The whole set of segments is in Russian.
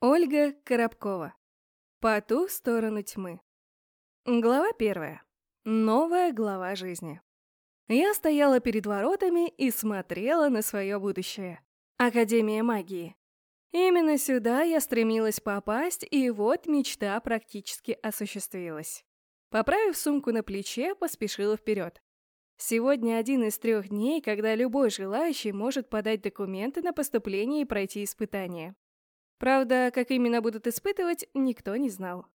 Ольга Коробкова. По ту сторону тьмы. Глава первая. Новая глава жизни. Я стояла перед воротами и смотрела на свое будущее. Академия магии. Именно сюда я стремилась попасть, и вот мечта практически осуществилась. Поправив сумку на плече, поспешила вперед. Сегодня один из трех дней, когда любой желающий может подать документы на поступление и пройти испытание. Правда, как именно будут испытывать, никто не знал.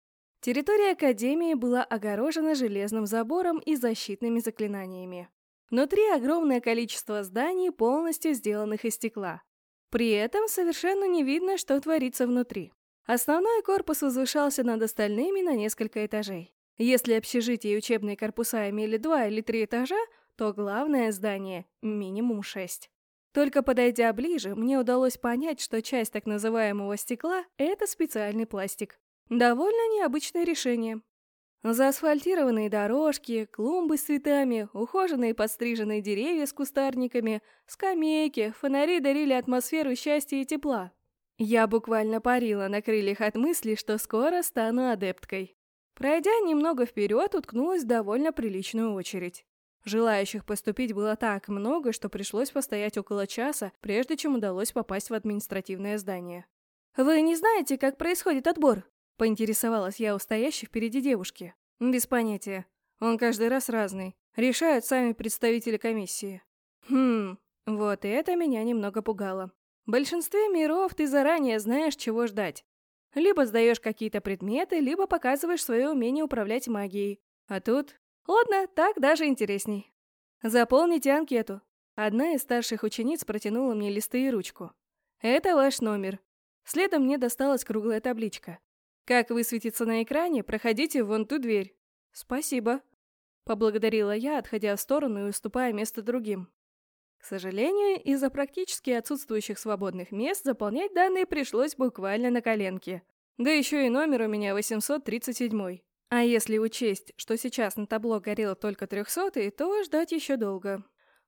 Территория Академии была огорожена железным забором и защитными заклинаниями. Внутри огромное количество зданий, полностью сделанных из стекла. При этом совершенно не видно, что творится внутри. Основной корпус возвышался над остальными на несколько этажей. Если общежитие и учебные корпуса имели два или три этажа, то главное здание – минимум шесть. Только подойдя ближе, мне удалось понять, что часть так называемого стекла – это специальный пластик. Довольно необычное решение. Заасфальтированные дорожки, клумбы с цветами, ухоженные подстриженные деревья с кустарниками, скамейки, фонари дарили атмосферу счастья и тепла. Я буквально парила на крыльях от мысли, что скоро стану адепткой. Пройдя немного вперед, уткнулась в довольно приличную очередь. Желающих поступить было так много, что пришлось постоять около часа, прежде чем удалось попасть в административное здание. «Вы не знаете, как происходит отбор?» — поинтересовалась я у стоящей впереди девушки. «Без понятия. Он каждый раз разный. Решают сами представители комиссии». «Хм, вот это меня немного пугало. В большинстве миров ты заранее знаешь, чего ждать. Либо сдаешь какие-то предметы, либо показываешь свое умение управлять магией. А тут Ладно, так даже интересней. Заполните анкету. Одна из старших учениц протянула мне листы и ручку. Это ваш номер. Следом мне досталась круглая табличка. Как высветится на экране, проходите вон ту дверь. Спасибо. Поблагодарила я, отходя в сторону и уступая место другим. К сожалению, из-за практически отсутствующих свободных мест заполнять данные пришлось буквально на коленке. Да еще и номер у меня 837. А если учесть, что сейчас на табло горело только трехсотый, то ждать еще долго.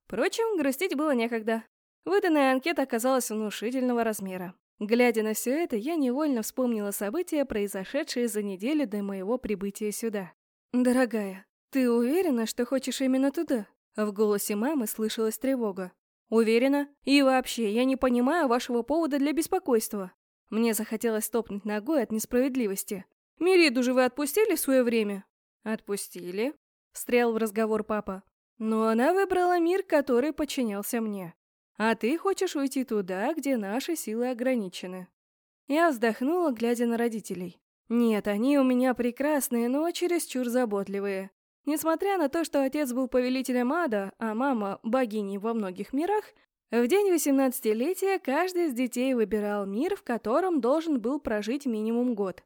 Впрочем, грустить было некогда. Выданная анкета оказалась внушительного размера. Глядя на все это, я невольно вспомнила события, произошедшие за неделю до моего прибытия сюда. «Дорогая, ты уверена, что хочешь именно туда?» В голосе мамы слышалась тревога. «Уверена? И вообще, я не понимаю вашего повода для беспокойства». Мне захотелось топнуть ногой от несправедливости. Мириду же вы отпустили в свое время?» «Отпустили», — встрял в разговор папа. «Но она выбрала мир, который подчинялся мне. А ты хочешь уйти туда, где наши силы ограничены». Я вздохнула, глядя на родителей. «Нет, они у меня прекрасные, но чересчур заботливые. Несмотря на то, что отец был повелителем ада, а мама — богиней во многих мирах, в день восемнадцатилетия каждый из детей выбирал мир, в котором должен был прожить минимум год.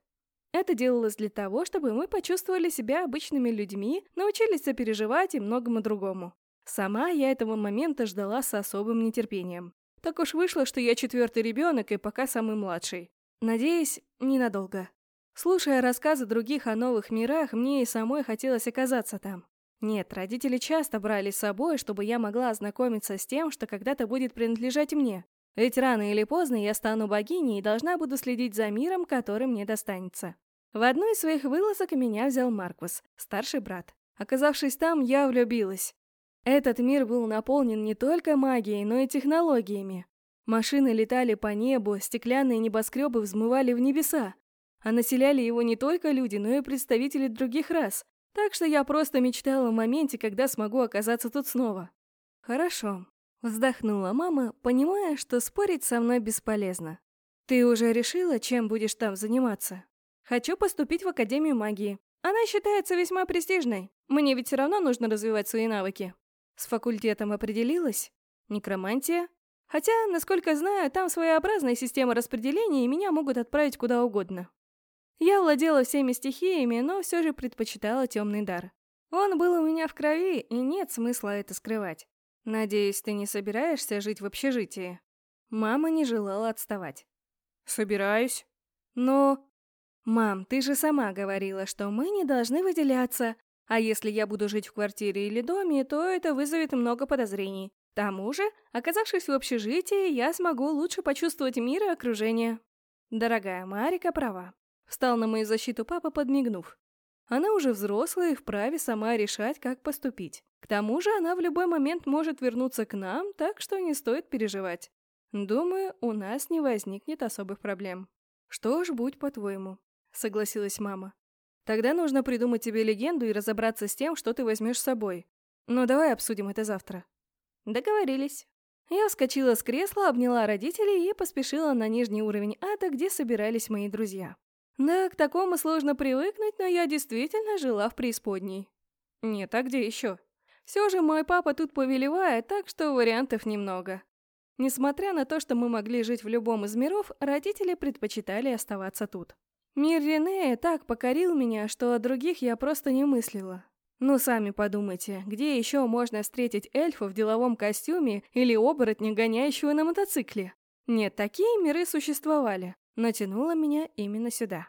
Это делалось для того, чтобы мы почувствовали себя обычными людьми, научились сопереживать и многому другому. Сама я этого момента ждала с особым нетерпением. Так уж вышло, что я четвертый ребенок и пока самый младший. Надеюсь, ненадолго. Слушая рассказы других о новых мирах, мне и самой хотелось оказаться там. Нет, родители часто брали с собой, чтобы я могла ознакомиться с тем, что когда-то будет принадлежать мне. Ведь рано или поздно я стану богиней и должна буду следить за миром, который мне достанется. В одну из своих вылазок меня взял Маркус, старший брат. Оказавшись там, я влюбилась. Этот мир был наполнен не только магией, но и технологиями. Машины летали по небу, стеклянные небоскребы взмывали в небеса. А населяли его не только люди, но и представители других рас. Так что я просто мечтала о моменте, когда смогу оказаться тут снова. Хорошо, Вздохнула мама, понимая, что спорить со мной бесполезно. «Ты уже решила, чем будешь там заниматься?» «Хочу поступить в Академию магии. Она считается весьма престижной. Мне ведь все равно нужно развивать свои навыки». «С факультетом определилась?» «Некромантия?» Хотя, насколько знаю, там своеобразная система распределения, и меня могут отправить куда угодно. Я владела всеми стихиями, но все же предпочитала темный дар. Он был у меня в крови, и нет смысла это скрывать. «Надеюсь, ты не собираешься жить в общежитии?» Мама не желала отставать. «Собираюсь». «Но...» «Мам, ты же сама говорила, что мы не должны выделяться, а если я буду жить в квартире или доме, то это вызовет много подозрений. К тому же, оказавшись в общежитии, я смогу лучше почувствовать мир и окружение». Дорогая Марика права. Встал на мою защиту папа, подмигнув. Она уже взрослая и вправе сама решать, как поступить. К тому же она в любой момент может вернуться к нам, так что не стоит переживать. Думаю, у нас не возникнет особых проблем. Что ж, будь по-твоему, согласилась мама. Тогда нужно придумать тебе легенду и разобраться с тем, что ты возьмешь с собой. Но давай обсудим это завтра. Договорились. Я вскочила с кресла, обняла родителей и поспешила на нижний уровень ада, где собирались мои друзья. Да, к такому сложно привыкнуть, но я действительно жила в преисподней. Нет, а где еще? Все же мой папа тут повелевает, так что вариантов немного. Несмотря на то, что мы могли жить в любом из миров, родители предпочитали оставаться тут. Мир Рене так покорил меня, что о других я просто не мыслила. Ну, сами подумайте, где еще можно встретить эльфа в деловом костюме или оборотня, гоняющего на мотоцикле? Нет, такие миры существовали но тянуло меня именно сюда.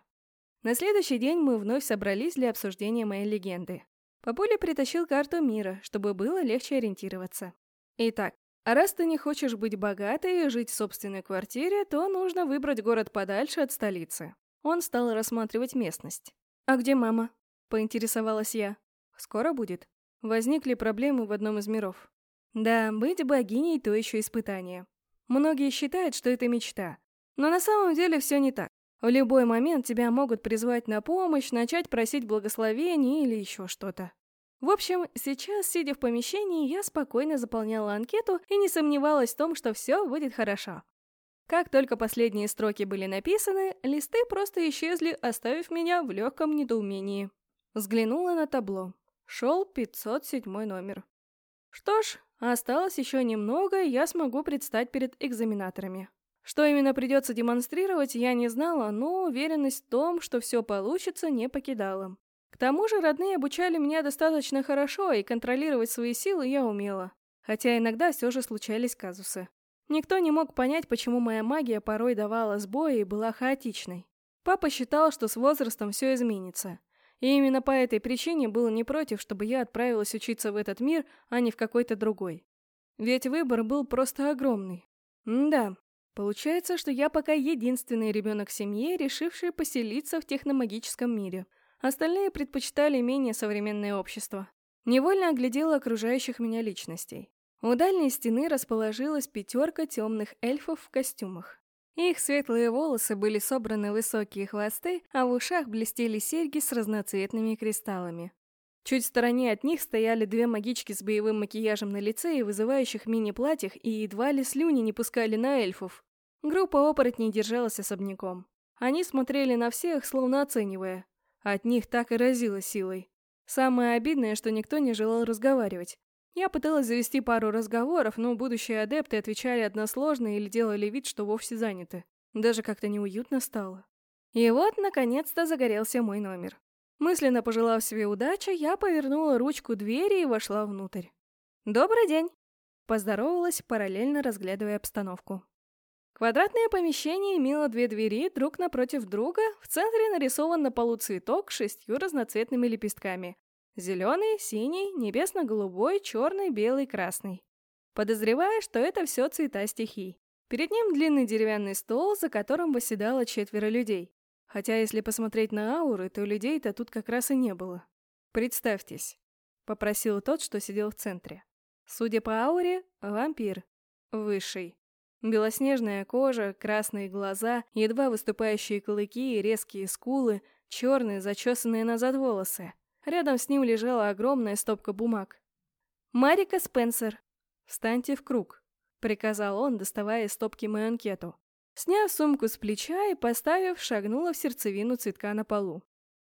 На следующий день мы вновь собрались для обсуждения моей легенды. Папуля притащил карту мира, чтобы было легче ориентироваться. Итак, а раз ты не хочешь быть богатой и жить в собственной квартире, то нужно выбрать город подальше от столицы. Он стал рассматривать местность. «А где мама?» – поинтересовалась я. «Скоро будет. Возникли проблемы в одном из миров». Да, быть богиней – то еще испытание. Многие считают, что это мечта, но на самом деле все не так. В любой момент тебя могут призвать на помощь, начать просить благословения или еще что-то. В общем, сейчас, сидя в помещении, я спокойно заполняла анкету и не сомневалась в том, что все будет хорошо. Как только последние строки были написаны, листы просто исчезли, оставив меня в легком недоумении. Взглянула на табло. Шел 507 номер. Что ж, осталось еще немного, и я смогу предстать перед экзаменаторами. Что именно придется демонстрировать, я не знала, но уверенность в том, что все получится, не покидала. К тому же родные обучали меня достаточно хорошо, и контролировать свои силы я умела. Хотя иногда все же случались казусы. Никто не мог понять, почему моя магия порой давала сбои и была хаотичной. Папа считал, что с возрастом все изменится. И именно по этой причине был не против, чтобы я отправилась учиться в этот мир, а не в какой-то другой. Ведь выбор был просто огромный. М да, Получается, что я пока единственный ребенок в семье, решивший поселиться в техномагическом мире. Остальные предпочитали менее современное общество. Невольно оглядела окружающих меня личностей. У дальней стены расположилась пятерка темных эльфов в костюмах. Их светлые волосы были собраны высокие хвосты, а в ушах блестели серьги с разноцветными кристаллами. Чуть в стороне от них стояли две магички с боевым макияжем на лице и вызывающих мини-платьях, и едва ли слюни не пускали на эльфов. Группа оборотней держалась особняком. Они смотрели на всех, словно оценивая. От них так и разило силой. Самое обидное, что никто не желал разговаривать. Я пыталась завести пару разговоров, но будущие адепты отвечали односложно или делали вид, что вовсе заняты. Даже как-то неуютно стало. И вот, наконец-то, загорелся мой номер. Мысленно пожелав себе удачи, я повернула ручку двери и вошла внутрь. «Добрый день!» Поздоровалась, параллельно разглядывая обстановку. Квадратное помещение имело две двери друг напротив друга, в центре нарисован на полу цветок с шестью разноцветными лепестками. Зеленый, синий, небесно-голубой, черный, белый, красный. Подозревая, что это все цвета стихий. Перед ним длинный деревянный стол, за которым восседало четверо людей. Хотя, если посмотреть на ауры, то людей-то тут как раз и не было. «Представьтесь», — попросил тот, что сидел в центре. Судя по ауре, вампир. Высший. Белоснежная кожа, красные глаза, едва выступающие клыки и резкие скулы, черные, зачесанные назад волосы. Рядом с ним лежала огромная стопка бумаг. «Марика Спенсер, встаньте в круг», — приказал он, доставая из стопки мою анкету. Сняв сумку с плеча и поставив, шагнула в сердцевину цветка на полу.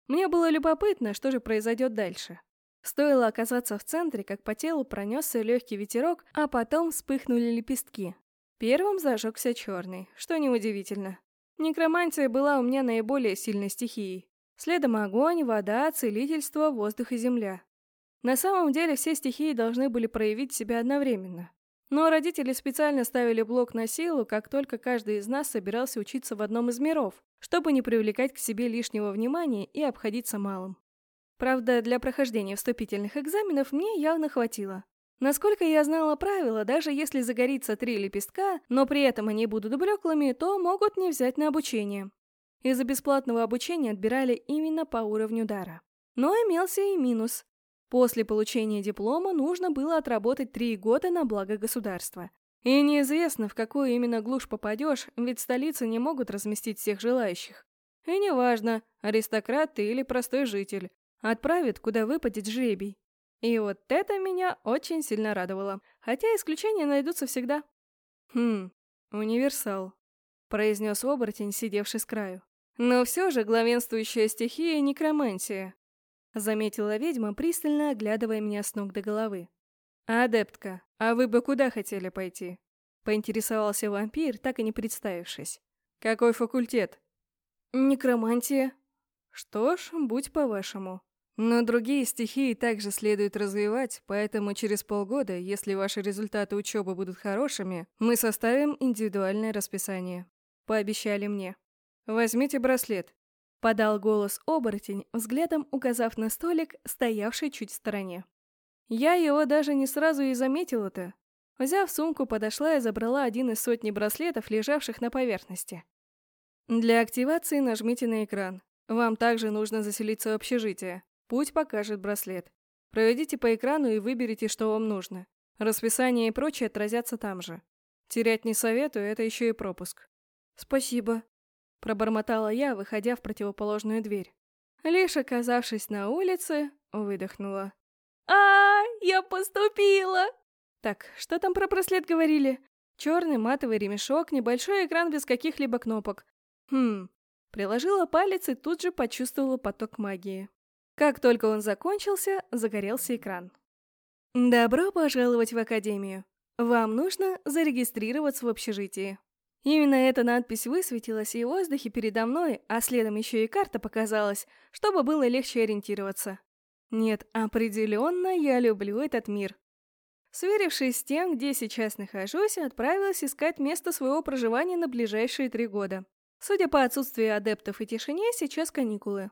Мне было любопытно, что же произойдет дальше. Стоило оказаться в центре, как по телу пронесся легкий ветерок, а потом вспыхнули лепестки. Первым зажегся черный, что неудивительно. Некромантия была у меня наиболее сильной стихией. Следом огонь, вода, целительство, воздух и земля. На самом деле все стихии должны были проявить себя одновременно. Но родители специально ставили блок на силу, как только каждый из нас собирался учиться в одном из миров, чтобы не привлекать к себе лишнего внимания и обходиться малым. Правда, для прохождения вступительных экзаменов мне явно хватило. Насколько я знала правила, даже если загорится три лепестка, но при этом они будут блеклыми, то могут не взять на обучение. Из-за бесплатного обучения отбирали именно по уровню дара. Но имелся и минус. После получения диплома нужно было отработать три года на благо государства. И неизвестно, в какую именно глушь попадешь, ведь столицы не могут разместить всех желающих. И неважно, аристократ ты или простой житель, отправят, куда выпадет жребий. И вот это меня очень сильно радовало, хотя исключения найдутся всегда. «Хм, универсал», — произнес оборотень, сидевший с краю. «Но все же главенствующая стихия — некромантия. Заметила ведьма, пристально оглядывая меня с ног до головы. «Адептка, а вы бы куда хотели пойти?» Поинтересовался вампир, так и не представившись. «Какой факультет?» «Некромантия». «Что ж, будь по-вашему. Но другие стихии также следует развивать, поэтому через полгода, если ваши результаты учебы будут хорошими, мы составим индивидуальное расписание», — пообещали мне. «Возьмите браслет. Подал голос оборотень, взглядом указав на столик, стоявший чуть в стороне. Я его даже не сразу и заметила-то. Взяв сумку, подошла и забрала один из сотни браслетов, лежавших на поверхности. Для активации нажмите на экран. Вам также нужно заселиться в общежитие. Путь покажет браслет. Проведите по экрану и выберите, что вам нужно. Расписание и прочее отразятся там же. Терять не советую, это еще и пропуск. Спасибо. Пробормотала я, выходя в противоположную дверь. Лишь оказавшись на улице, выдохнула. а, Я поступила!» Так, что там про браслет говорили? Черный матовый ремешок, небольшой экран без каких-либо кнопок. Хм. Приложила палец и тут же почувствовала поток магии. Как только он закончился, загорелся экран. «Добро пожаловать в Академию. Вам нужно зарегистрироваться в общежитии. Именно эта надпись высветилась и в воздухе передо мной, а следом еще и карта показалась, чтобы было легче ориентироваться. Нет, определенно я люблю этот мир. Сверившись с тем, где сейчас нахожусь, отправилась искать место своего проживания на ближайшие три года. Судя по отсутствию адептов и тишине, сейчас каникулы.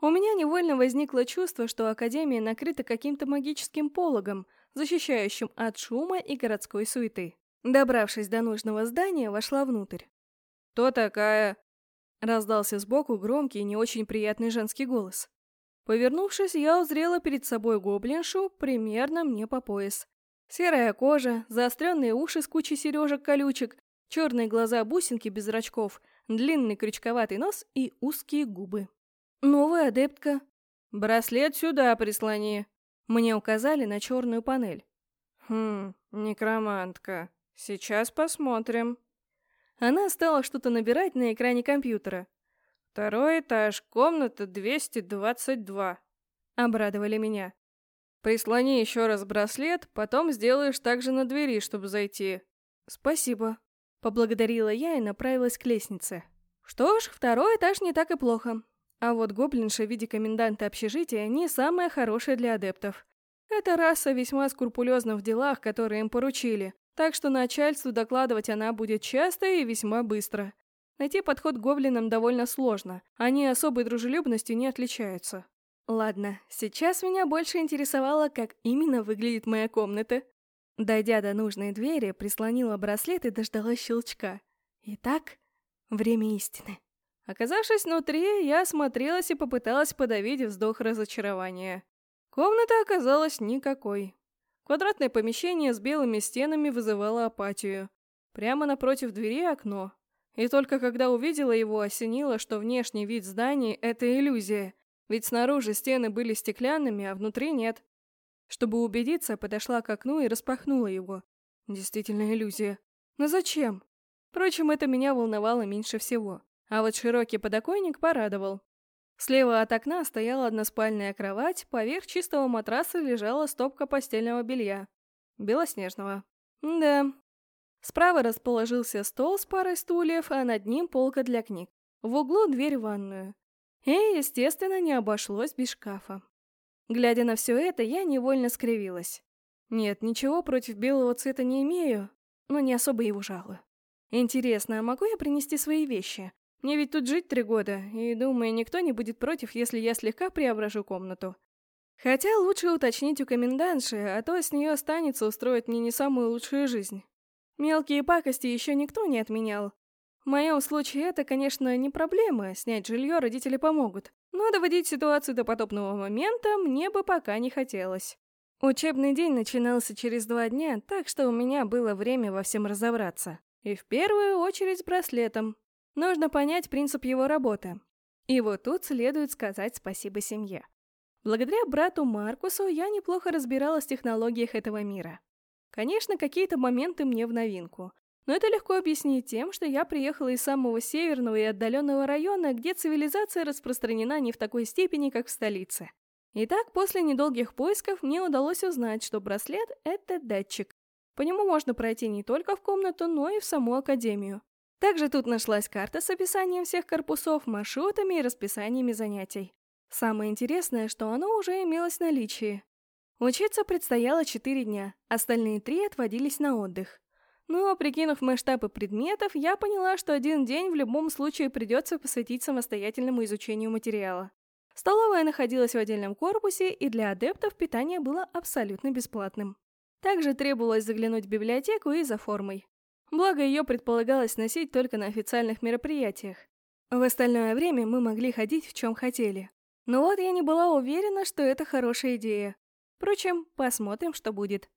У меня невольно возникло чувство, что Академия накрыта каким-то магическим пологом, защищающим от шума и городской суеты. Добравшись до нужного здания, вошла внутрь. «Кто такая?» Раздался сбоку громкий и не очень приятный женский голос. Повернувшись, я узрела перед собой гоблиншу, примерно мне по пояс. Серая кожа, заостренные уши с кучей сережек-колючек, черные глаза-бусинки без зрачков, длинный крючковатый нос и узкие губы. Новая адептка. «Браслет сюда прислони!» Мне указали на черную панель. «Хм, некромантка», Сейчас посмотрим. Она стала что-то набирать на экране компьютера. Второй этаж, комната 222. Обрадовали меня. Прислони еще раз браслет, потом сделаешь так же на двери, чтобы зайти. Спасибо. Поблагодарила я и направилась к лестнице. Что ж, второй этаж не так и плохо. А вот гоблинша в виде коменданта общежития не самая хорошая для адептов. Эта раса весьма скрупулезна в делах, которые им поручили, так что начальству докладывать она будет часто и весьма быстро. Найти подход к гоблинам довольно сложно, они особой дружелюбностью не отличаются. Ладно, сейчас меня больше интересовало, как именно выглядит моя комната. Дойдя до нужной двери, прислонила браслет и дождалась щелчка. Итак, время истины. Оказавшись внутри, я осмотрелась и попыталась подавить вздох разочарования. Комната оказалась никакой. Квадратное помещение с белыми стенами вызывало апатию. Прямо напротив двери окно. И только когда увидела его, осенило, что внешний вид зданий — это иллюзия, ведь снаружи стены были стеклянными, а внутри нет. Чтобы убедиться, подошла к окну и распахнула его. Действительно иллюзия. Но зачем? Впрочем, это меня волновало меньше всего. А вот широкий подоконник порадовал. Слева от окна стояла односпальная кровать, поверх чистого матраса лежала стопка постельного белья. Белоснежного. Да. Справа расположился стол с парой стульев, а над ним полка для книг. В углу дверь в ванную. И, естественно, не обошлось без шкафа. Глядя на все это, я невольно скривилась. Нет, ничего против белого цвета не имею, но не особо его жалую. Интересно, а могу я принести свои вещи? Мне ведь тут жить три года, и, думаю, никто не будет против, если я слегка преображу комнату. Хотя лучше уточнить у комендантши, а то с нее останется устроить мне не самую лучшую жизнь. Мелкие пакости еще никто не отменял. В моем случае это, конечно, не проблема, снять жилье родители помогут. Но доводить ситуацию до потопного момента мне бы пока не хотелось. Учебный день начинался через два дня, так что у меня было время во всем разобраться. И в первую очередь с браслетом. Нужно понять принцип его работы. И вот тут следует сказать спасибо семье. Благодаря брату Маркусу я неплохо разбиралась в технологиях этого мира. Конечно, какие-то моменты мне в новинку. Но это легко объяснить тем, что я приехала из самого северного и отдаленного района, где цивилизация распространена не в такой степени, как в столице. Итак, после недолгих поисков мне удалось узнать, что браслет — это датчик. По нему можно пройти не только в комнату, но и в саму академию. Также тут нашлась карта с описанием всех корпусов, маршрутами и расписаниями занятий. Самое интересное, что оно уже имелось в наличии. Учиться предстояло 4 дня, остальные три отводились на отдых. Но, прикинув масштабы предметов, я поняла, что один день в любом случае придется посвятить самостоятельному изучению материала. Столовая находилась в отдельном корпусе, и для адептов питание было абсолютно бесплатным. Также требовалось заглянуть в библиотеку и за формой. Благо, ее предполагалось носить только на официальных мероприятиях. В остальное время мы могли ходить в чем хотели. Но вот я не была уверена, что это хорошая идея. Впрочем, посмотрим, что будет.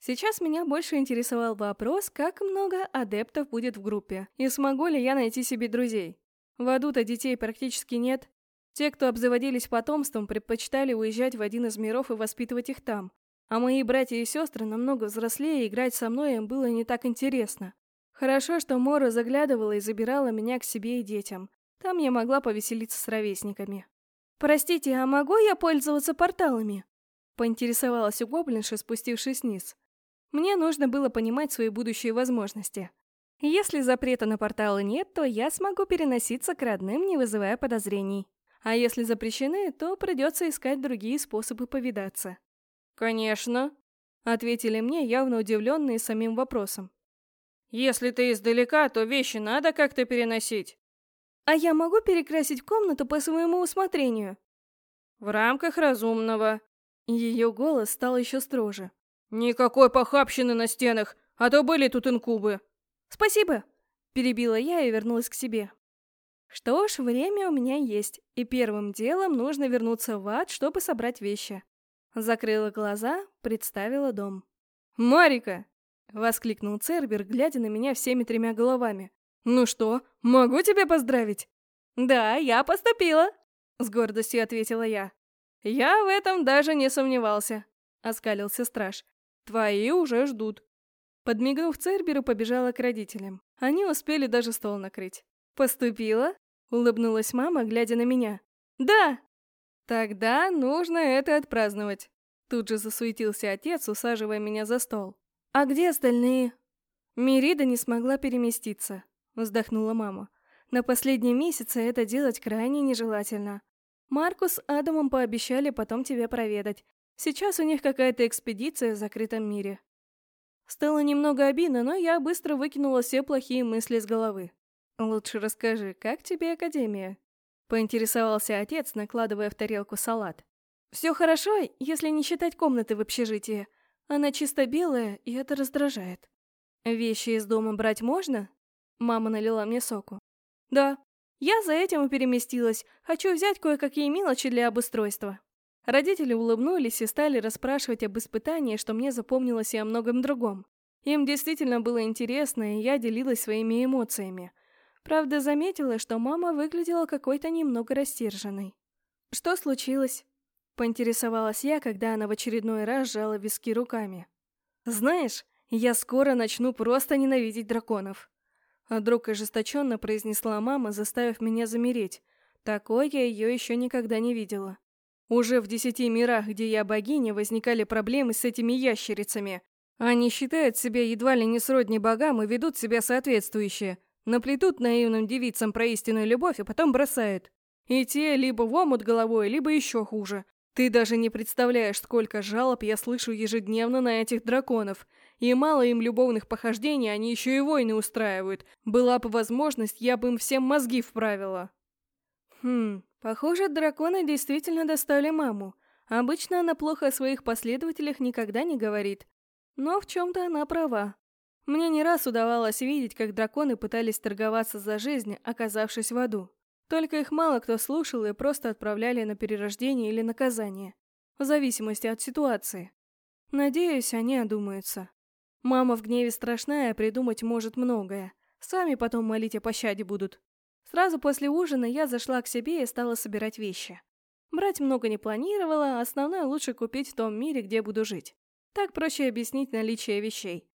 Сейчас меня больше интересовал вопрос, как много адептов будет в группе, и смогу ли я найти себе друзей. В аду-то детей практически нет. Те, кто обзаводились потомством, предпочитали уезжать в один из миров и воспитывать их там. А мои братья и сестры намного взрослее, играть со мной им было не так интересно. Хорошо, что Мора заглядывала и забирала меня к себе и детям. Там я могла повеселиться с ровесниками. «Простите, а могу я пользоваться порталами?» Поинтересовалась у гоблинши, спустившись вниз. Мне нужно было понимать свои будущие возможности. Если запрета на порталы нет, то я смогу переноситься к родным, не вызывая подозрений. А если запрещены, то придется искать другие способы повидаться. «Конечно», — ответили мне, явно удивленные самим вопросом. «Если ты издалека, то вещи надо как-то переносить». «А я могу перекрасить комнату по своему усмотрению?» «В рамках разумного», ее голос стал еще строже. «Никакой похабщины на стенах, а то были тут инкубы!» «Спасибо!» – перебила я и вернулась к себе. Что ж, время у меня есть, и первым делом нужно вернуться в ад, чтобы собрать вещи. Закрыла глаза, представила дом. «Марика!» — воскликнул Цербер, глядя на меня всеми тремя головами. «Ну что, могу тебя поздравить?» «Да, я поступила!» — с гордостью ответила я. «Я в этом даже не сомневался», — оскалился страж. «Твои уже ждут». Подмигнув Церберу, побежала к родителям. Они успели даже стол накрыть. «Поступила?» — улыбнулась мама, глядя на меня. «Да!» «Тогда нужно это отпраздновать». Тут же засуетился отец, усаживая меня за стол. «А где остальные?» Мирида не смогла переместиться, вздохнула мама. На последнем месяце это делать крайне нежелательно. Маркус с Адамом пообещали потом тебя проведать. Сейчас у них какая-то экспедиция в закрытом мире. Стало немного обидно, но я быстро выкинула все плохие мысли с головы. «Лучше расскажи, как тебе Академия?» Поинтересовался отец, накладывая в тарелку салат. «Все хорошо, если не считать комнаты в общежитии. Она чисто белая, и это раздражает. Вещи из дома брать можно?» Мама налила мне соку. «Да, я за этим и переместилась. Хочу взять кое-какие мелочи для обустройства. Родители улыбнулись и стали расспрашивать об испытании, что мне запомнилось и о многом другом. Им действительно было интересно, и я делилась своими эмоциями. Правда, заметила, что мама выглядела какой-то немного растерженной. «Что случилось?» — поинтересовалась я, когда она в очередной раз сжала виски руками. «Знаешь, я скоро начну просто ненавидеть драконов. Вдруг ожесточенно произнесла мама, заставив меня замереть. Такой я ее еще никогда не видела. Уже в десяти мирах, где я богиня, возникали проблемы с этими ящерицами. Они считают себя едва ли не сродни богам и ведут себя соответствующе. Наплетут наивным девицам про истинную любовь, а потом бросают. И те либо в омут головой, либо еще хуже. Ты даже не представляешь, сколько жалоб я слышу ежедневно на этих драконов. И мало им любовных похождений, они еще и войны устраивают. Была бы возможность, я бы им всем мозги вправила. Хм, похоже, драконы действительно достали маму. Обычно она плохо о своих последователях никогда не говорит. Но в чем-то она права. Мне не раз удавалось видеть, как драконы пытались торговаться за жизнь, оказавшись в аду. Только их мало кто слушал и просто отправляли на перерождение или наказание. В зависимости от ситуации. Надеюсь, они одумаются. Мама в гневе страшная, придумать может многое. Сами потом молить о пощаде будут. Сразу после ужина я зашла к себе и стала собирать вещи. Брать много не планировала, основное лучше купить в том мире, где буду жить. Так проще объяснить наличие вещей.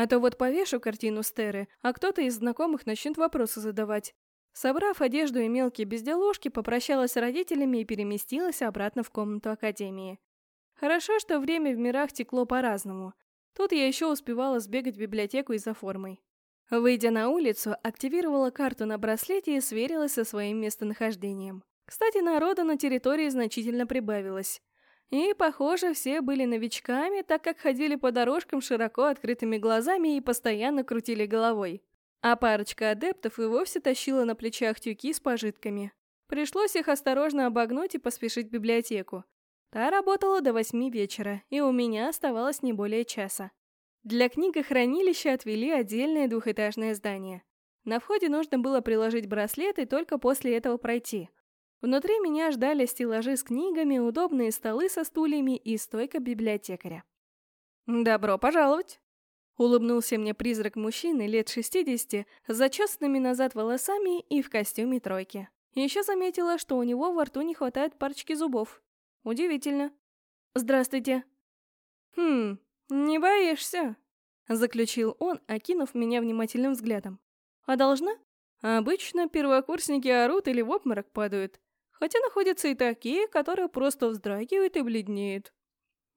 А то вот повешу картину Стеры, а кто-то из знакомых начнет вопросы задавать. Собрав одежду и мелкие безделушки, попрощалась с родителями и переместилась обратно в комнату Академии. Хорошо, что время в мирах текло по-разному. Тут я еще успевала сбегать в библиотеку и за формой. Выйдя на улицу, активировала карту на браслете и сверилась со своим местонахождением. Кстати, народа на территории значительно прибавилось. И, похоже, все были новичками, так как ходили по дорожкам широко открытыми глазами и постоянно крутили головой. А парочка адептов и вовсе тащила на плечах тюки с пожитками. Пришлось их осторожно обогнуть и поспешить в библиотеку. Та работала до восьми вечера, и у меня оставалось не более часа. Для книгохранилища отвели отдельное двухэтажное здание. На входе нужно было приложить браслет и только после этого пройти – Внутри меня ждали стеллажи с книгами, удобные столы со стульями и стойка библиотекаря. «Добро пожаловать!» Улыбнулся мне призрак мужчины лет 60 с зачесанными назад волосами и в костюме тройки. Еще заметила, что у него во рту не хватает парочки зубов. Удивительно. «Здравствуйте!» «Хм, не боишься?» Заключил он, окинув меня внимательным взглядом. «А должна?» Обычно первокурсники орут или в обморок падают. Хотя находятся и такие, которые просто вздрагивают и бледнеют.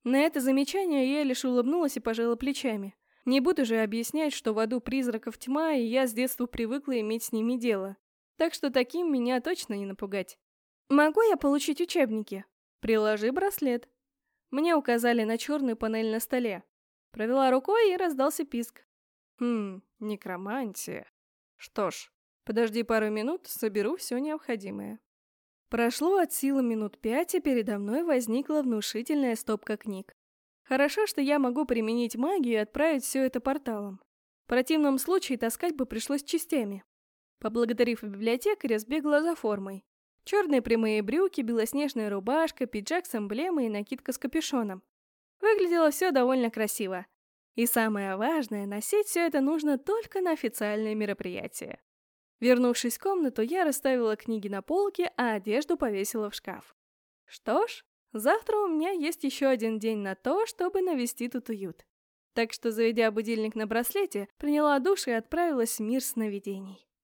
На это замечание я лишь улыбнулась и пожала плечами. Не буду же объяснять, что в аду призраков тьма, и я с детства привыкла иметь с ними дело. Так что таким меня точно не напугать. Могу я получить учебники? Приложи браслет. Мне указали на черную панель на столе. Провела рукой и раздался писк. Хм, некромантия. Что ж, подожди пару минут, соберу все необходимое. Прошло от силы минут пять, и передо мной возникла внушительная стопка книг. Хорошо, что я могу применить магию и отправить все это порталом. В противном случае таскать бы пришлось частями. Поблагодарив библиотекаря, сбегла за формой. Черные прямые брюки, белоснежная рубашка, пиджак с эмблемой и накидка с капюшоном. Выглядело все довольно красиво. И самое важное, носить все это нужно только на официальные мероприятия. Вернувшись в комнату, я расставила книги на полке, а одежду повесила в шкаф. Что ж, завтра у меня есть еще один день на то, чтобы навести тут уют. Так что, заведя будильник на браслете, приняла душ и отправилась в мир сновидений.